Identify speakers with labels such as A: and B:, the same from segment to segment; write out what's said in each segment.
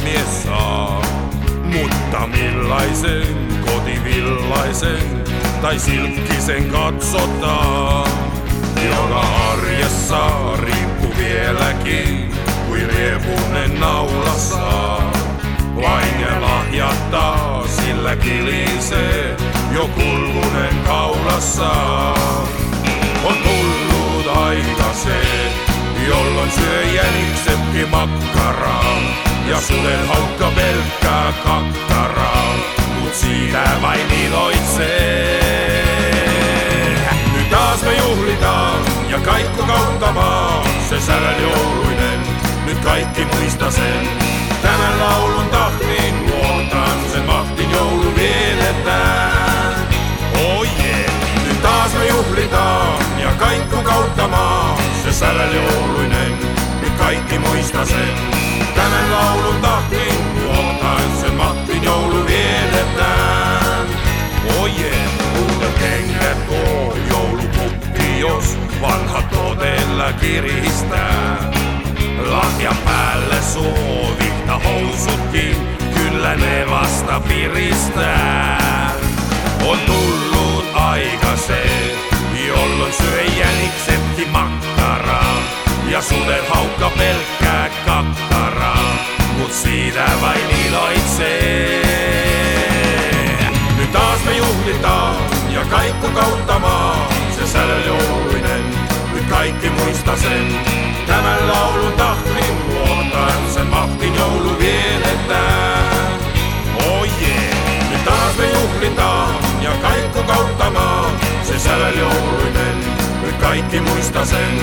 A: mies saa. Mutta millaisen kotivillaisen tai silkkisen katsotaan, joka arjessa riippuu vieläkin, kuin riepunen naulassa. Vain ja lahjattaa, sillä kilisee jo kulkunen kaulassa. On tullut aika se, jolloin syö jäniksetkin makkaraa. Ja suden haukka pelkkää kakkaraa, mut siitä vain iloitsee. Nyt taas me juhlitaan ja kaikku kautta maa, se särän jouluinen, nyt kaikki muista sen. Tämän laulun tahtiin luotan, sen mahtin joulu vietetään. Oh yeah. Nyt taas me juhlitaan ja kaikku kautta maa, se särän jouluinen, nyt kaikki muista sen. Tämän laulun tahtiin luotan, sen mahtin joulu vietetään. Oh yeah. Uudet kengät koo joulupukki, jos vanha todella kiristää. Lahjan päälle suovihta housutkin, kyllä ne vasta piristää. On tullut aika se, jolloin syö jäniksetkin makkaraa. Ja suden haukka siitä vain iloitsee. Nyt taas me juhlitaan ja kaikku kautta maa, se säljouluinen, nyt kaikki muista sen. Tämän laulun tahtin luotan, sen mahtin joulu vietetään. Oh yeah. Nyt taas me juhlitaan ja kaikku kautta maa, se säljouluinen, nyt kaikki muista sen.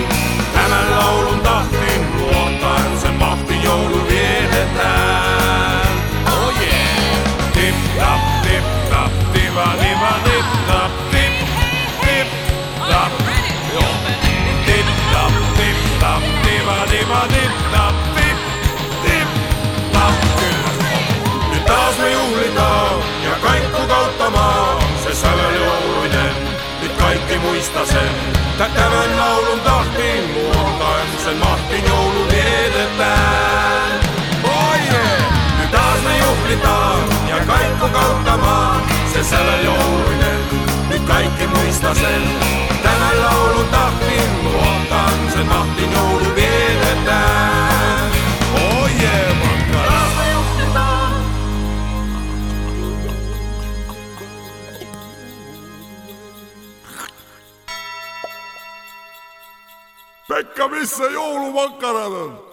A: muista sen. Tä- Tämän laulun tahtiin luotan, sen mahtin joulu vietetään. Oh yeah. Nyt taas me juhlitaan ja kaikku kautta maa, se sävel jouluinen, nyt kaikki muista sen. Tämän laulun tahtiin luotan,
B: Pekka missä joulumakkaranat?